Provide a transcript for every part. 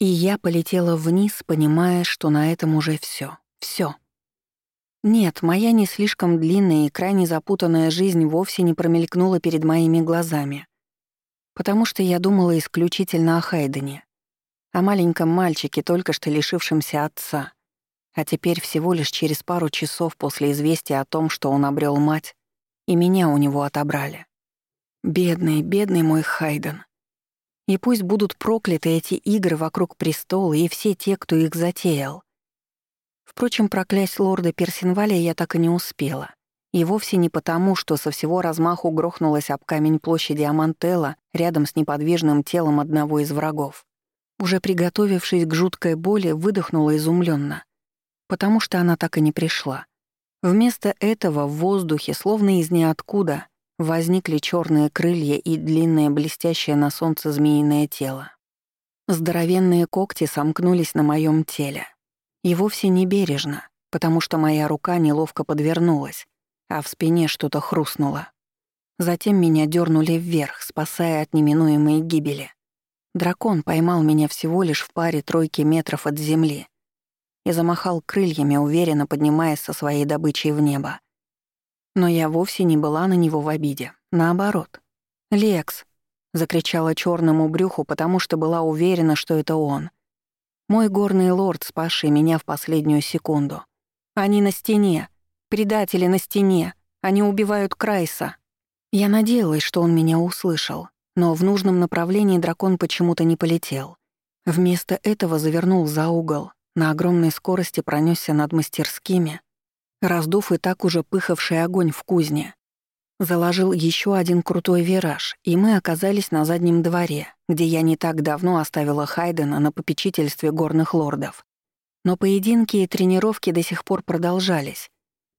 И я полетела вниз, понимая, что на этом уже все, все. Нет, моя не слишком длинная и крайне запутанная жизнь вовсе не промелькнула перед моими глазами. Потому что я думала исключительно о Хайдене, о маленьком мальчике, только что лишившемся отца, а теперь всего лишь через пару часов после известия о том, что он обрел мать, и меня у него отобрали. Бедный, бедный мой Хайден. И пусть будут прокляты эти игры вокруг престола и все те, кто их затеял. Впрочем, проклясть лорда Персинваля я так и не успела. И вовсе не потому, что со всего размаху грохнулась об камень площади Амантелла рядом с неподвижным телом одного из врагов. Уже приготовившись к жуткой боли, выдохнула изумленно, потому что она так и не пришла. Вместо этого в воздухе, словно из ниоткуда, возникли черные крылья и длинное блестящее на солнце змеиное тело. Здоровенные когти сомкнулись на моем теле. И вовсе не бережно, потому что моя рука неловко подвернулась, а в спине что-то хрустнуло. Затем меня дернули вверх, спасая от неминуемой гибели. Дракон поймал меня всего лишь в паре тройки метров от земли и замахал крыльями, уверенно поднимаясь со своей добычей в небо. Но я вовсе не была на него в обиде. Наоборот. «Лекс!» — закричала черному брюху, потому что была уверена, что это он. Мой горный лорд, спасший меня в последнюю секунду. «Они на стене! Предатели на стене! Они убивают Крайса!» Я надеялась, что он меня услышал, но в нужном направлении дракон почему-то не полетел. Вместо этого завернул за угол, на огромной скорости пронесся над мастерскими, раздув и так уже пыхавший огонь в кузне. Заложил еще один крутой вираж, и мы оказались на заднем дворе, где я не так давно оставила Хайдена на попечительстве горных лордов. Но поединки и тренировки до сих пор продолжались,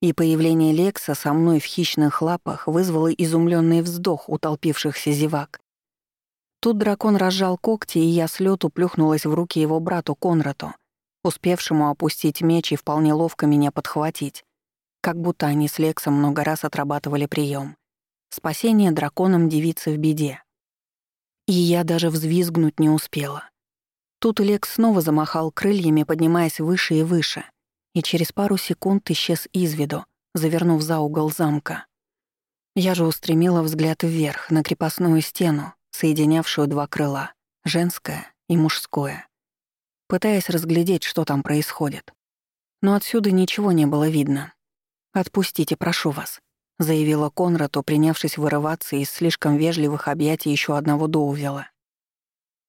и появление Лекса со мной в хищных лапах вызвало изумленный вздох у толпившихся зевак. Тут дракон разжал когти, и я с лету плюхнулась в руки его брату Конрату, успевшему опустить меч и вполне ловко меня подхватить, как будто они с Лексом много раз отрабатывали прием. Спасение драконом девицы в беде. И я даже взвизгнуть не успела. Тут Лекс снова замахал крыльями, поднимаясь выше и выше, и через пару секунд исчез из виду, завернув за угол замка. Я же устремила взгляд вверх, на крепостную стену, соединявшую два крыла — женское и мужское, пытаясь разглядеть, что там происходит. Но отсюда ничего не было видно. «Отпустите, прошу вас», — заявила Конраду, принявшись вырываться из слишком вежливых объятий еще одного Доувела.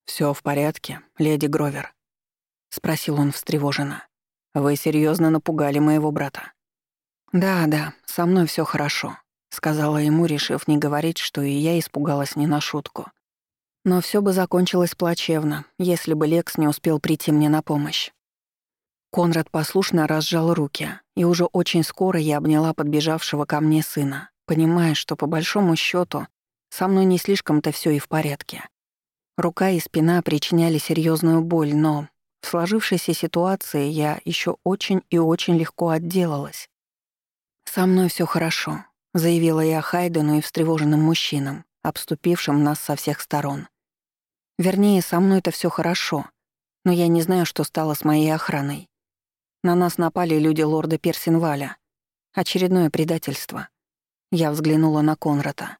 Все в порядке, леди Гровер?» — спросил он встревоженно. «Вы серьезно напугали моего брата?» «Да, да, со мной все хорошо», — сказала ему, решив не говорить, что и я испугалась не на шутку. Но все бы закончилось плачевно, если бы Лекс не успел прийти мне на помощь. Конрад послушно разжал руки, и уже очень скоро я обняла подбежавшего ко мне сына, понимая, что по большому счету со мной не слишком-то все и в порядке. Рука и спина причиняли серьезную боль, но в сложившейся ситуации я еще очень и очень легко отделалась. «Со мной все хорошо», — заявила я Хайдену и встревоженным мужчинам, обступившим нас со всех сторон. Вернее, со мной это все хорошо, но я не знаю, что стало с моей охраной. На нас напали люди лорда Персинваля. Очередное предательство. Я взглянула на Конрата.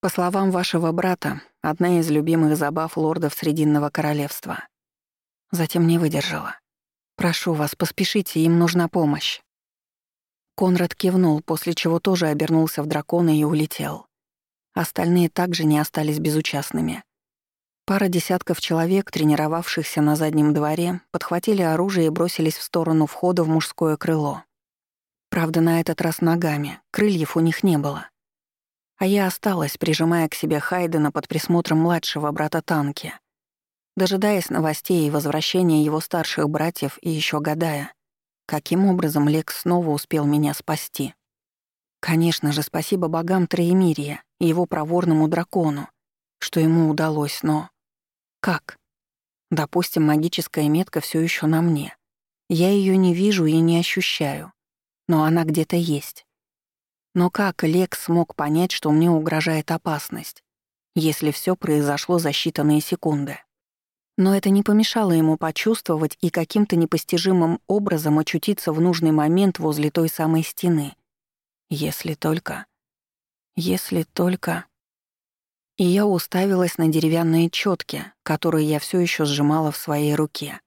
По словам вашего брата, одна из любимых забав лордов Срединного королевства. Затем не выдержала. «Прошу вас, поспешите, им нужна помощь». Конрад кивнул, после чего тоже обернулся в дракона и улетел. Остальные также не остались безучастными. Пара десятков человек, тренировавшихся на заднем дворе, подхватили оружие и бросились в сторону входа в мужское крыло. Правда, на этот раз ногами, крыльев у них не было. А я осталась, прижимая к себе Хайдена под присмотром младшего брата Танки, дожидаясь новостей и возвращения его старших братьев и еще гадая, каким образом Лекс снова успел меня спасти. Конечно же, спасибо богам Троемирия и его проворному дракону, что ему удалось, но... Как? Допустим, магическая метка все еще на мне. Я ее не вижу и не ощущаю. Но она где-то есть. Но как Лекс смог понять, что мне угрожает опасность, если все произошло за считанные секунды? Но это не помешало ему почувствовать и каким-то непостижимым образом очутиться в нужный момент возле той самой стены. Если только... Если только... И я уставилась на деревянные четки, которые я все еще сжимала в своей руке,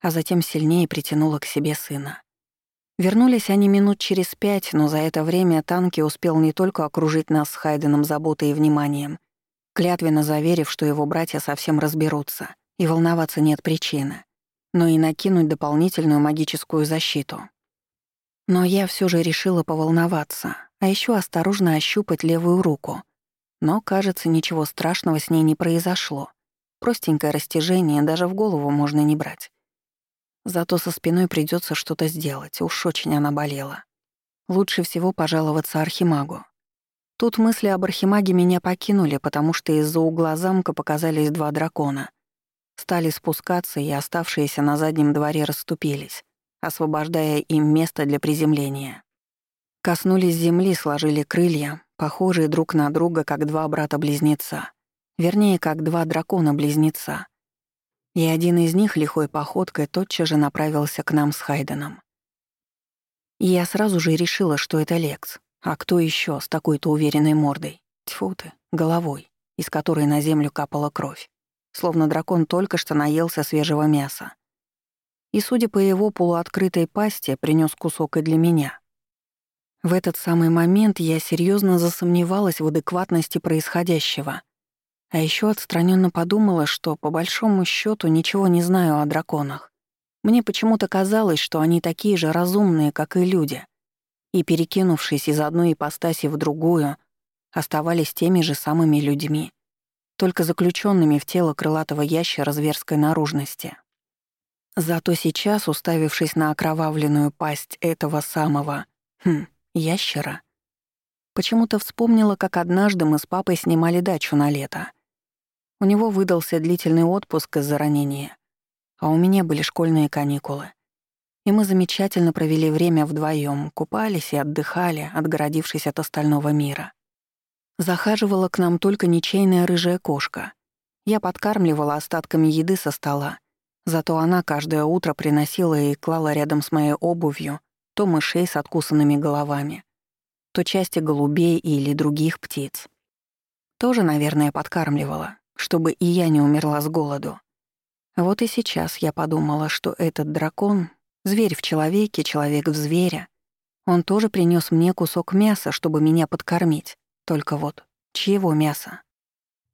а затем сильнее притянула к себе сына. Вернулись они минут через пять, но за это время Танки успел не только окружить нас с Хайденом заботой и вниманием, клятвенно заверив, что его братья совсем разберутся, и волноваться нет причины, но и накинуть дополнительную магическую защиту. Но я все же решила поволноваться, а еще осторожно ощупать левую руку. Но, кажется, ничего страшного с ней не произошло. Простенькое растяжение даже в голову можно не брать. Зато со спиной придется что-то сделать, уж очень она болела. Лучше всего пожаловаться Архимагу. Тут мысли об Архимаге меня покинули, потому что из-за угла замка показались два дракона. Стали спускаться, и оставшиеся на заднем дворе расступились, освобождая им место для приземления. Коснулись земли, сложили крылья, похожие друг на друга, как два брата-близнеца. Вернее, как два дракона-близнеца и один из них лихой походкой тотчас же направился к нам с Хайденом. И я сразу же решила, что это Лекс. А кто еще с такой-то уверенной мордой? Тьфу ты, головой, из которой на землю капала кровь. Словно дракон только что наелся свежего мяса. И, судя по его полуоткрытой пасти, принес кусок и для меня. В этот самый момент я серьезно засомневалась в адекватности происходящего — а еще отстраненно подумала, что по большому счету ничего не знаю о драконах. Мне почему-то казалось, что они такие же разумные, как и люди, и, перекинувшись из одной ипостаси в другую, оставались теми же самыми людьми, только заключенными в тело крылатого ящера зверской наружности. Зато сейчас, уставившись на окровавленную пасть этого самого, хм, ящера, почему-то вспомнила, как однажды мы с папой снимали дачу на лето — у него выдался длительный отпуск из-за ранения, а у меня были школьные каникулы. И мы замечательно провели время вдвоем, купались и отдыхали, отгородившись от остального мира. Захаживала к нам только ничейная рыжая кошка. Я подкармливала остатками еды со стола, зато она каждое утро приносила и клала рядом с моей обувью то мышей с откусанными головами, то части голубей или других птиц. Тоже, наверное, подкармливала, чтобы и я не умерла с голоду. Вот и сейчас я подумала, что этот дракон — зверь в человеке, человек в звере. Он тоже принес мне кусок мяса, чтобы меня подкормить. Только вот, чьего мяса?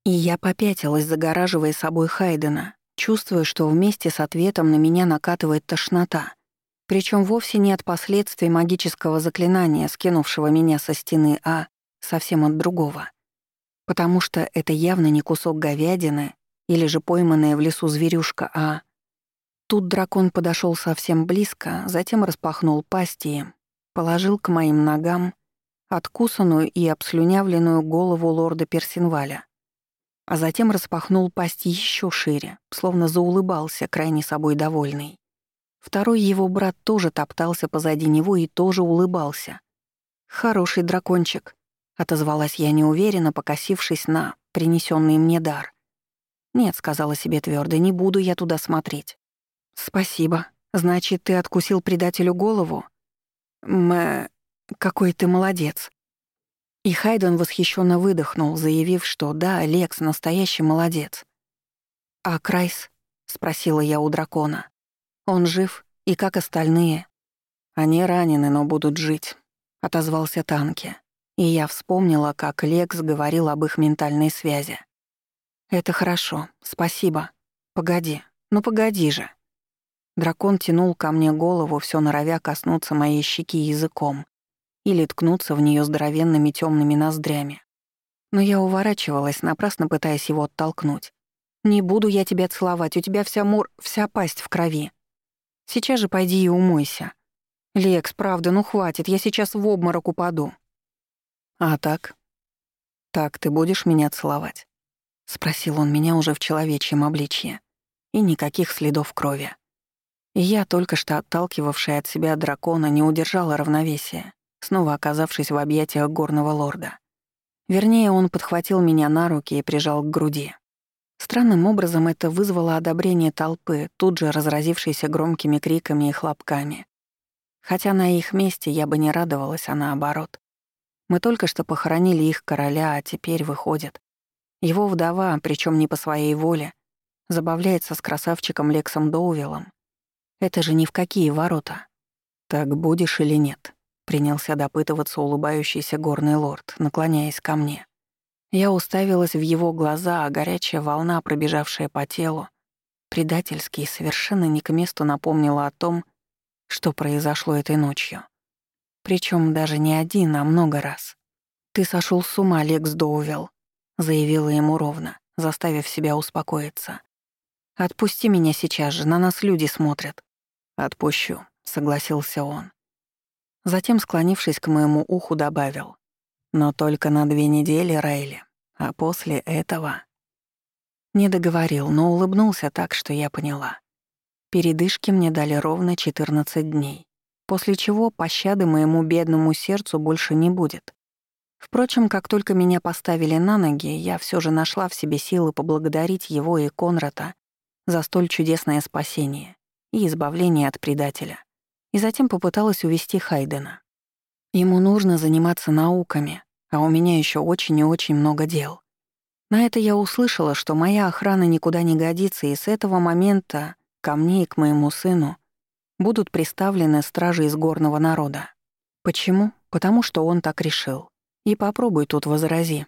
И я попятилась, загораживая собой Хайдена, чувствуя, что вместе с ответом на меня накатывает тошнота. Причем вовсе не от последствий магического заклинания, скинувшего меня со стены, а совсем от другого потому что это явно не кусок говядины или же пойманная в лесу зверюшка, а... Тут дракон подошел совсем близко, затем распахнул пасть и положил к моим ногам откусанную и обслюнявленную голову лорда Персинваля, а затем распахнул пасть еще шире, словно заулыбался, крайне собой довольный. Второй его брат тоже топтался позади него и тоже улыбался. Хороший дракончик отозвалась я неуверенно, покосившись на принесенный мне дар. «Нет», — сказала себе твердо, — «не буду я туда смотреть». «Спасибо. Значит, ты откусил предателю голову?» «Мэ... какой ты молодец». И Хайден восхищенно выдохнул, заявив, что да, Лекс — настоящий молодец. «А Крайс?» — спросила я у дракона. «Он жив? И как остальные?» «Они ранены, но будут жить», — отозвался Танки. И я вспомнила, как Лекс говорил об их ментальной связи. «Это хорошо, спасибо. Погоди, ну погоди же». Дракон тянул ко мне голову, все норовя коснуться моей щеки языком или ткнуться в нее здоровенными темными ноздрями. Но я уворачивалась, напрасно пытаясь его оттолкнуть. «Не буду я тебя целовать, у тебя вся мур... вся пасть в крови. Сейчас же пойди и умойся. Лекс, правда, ну хватит, я сейчас в обморок упаду». «А так? Так ты будешь меня целовать?» — спросил он меня уже в человечьем обличье. И никаких следов крови. И я, только что отталкивавшая от себя дракона, не удержала равновесия, снова оказавшись в объятиях горного лорда. Вернее, он подхватил меня на руки и прижал к груди. Странным образом это вызвало одобрение толпы, тут же разразившейся громкими криками и хлопками. Хотя на их месте я бы не радовалась, а наоборот. Мы только что похоронили их короля, а теперь выходит. Его вдова, причем не по своей воле, забавляется с красавчиком Лексом Доувиллом. Это же ни в какие ворота. «Так будешь или нет?» — принялся допытываться улыбающийся горный лорд, наклоняясь ко мне. Я уставилась в его глаза, а горячая волна, пробежавшая по телу, предательски и совершенно не к месту напомнила о том, что произошло этой ночью. Причем даже не один, а много раз. «Ты сошел с ума, Лекс Доувелл», — заявила ему ровно, заставив себя успокоиться. «Отпусти меня сейчас же, на нас люди смотрят». «Отпущу», — согласился он. Затем, склонившись к моему уху, добавил. Но только на две недели, Райли. А после этого... Не договорил, но улыбнулся так, что я поняла. Передышки мне дали ровно 14 дней, после чего пощады моему бедному сердцу больше не будет. Впрочем, как только меня поставили на ноги, я все же нашла в себе силы поблагодарить его и Конрата за столь чудесное спасение и избавление от предателя. И затем попыталась увести Хайдена. Ему нужно заниматься науками, а у меня еще очень и очень много дел. На это я услышала, что моя охрана никуда не годится, и с этого момента ко мне и к моему сыну будут приставлены стражи из горного народа. Почему? Потому что он так решил. И попробуй тут возрази.